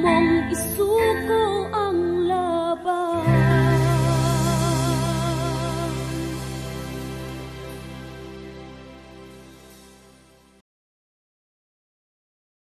梦一宿